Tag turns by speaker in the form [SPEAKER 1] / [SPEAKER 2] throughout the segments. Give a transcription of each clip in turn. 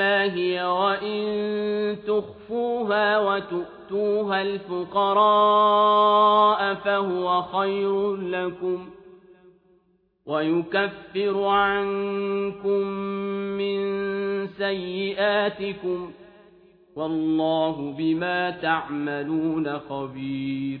[SPEAKER 1] ما هي وإن تخفوها وتؤتوها الفقراء فهو خير لكم ويكفر عنكم من سيئاتكم والله بما تعملون خبير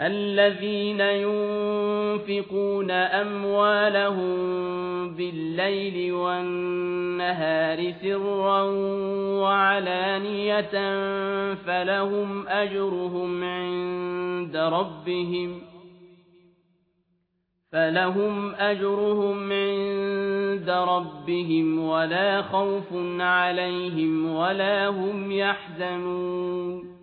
[SPEAKER 1] الذين ينفقون أموالهم بالليل والنهار سرا وعلانية فلهم أجرهم عند ربهم فلهم أجرهم عند ربهم ولا خوف عليهم ولا هم يحزنون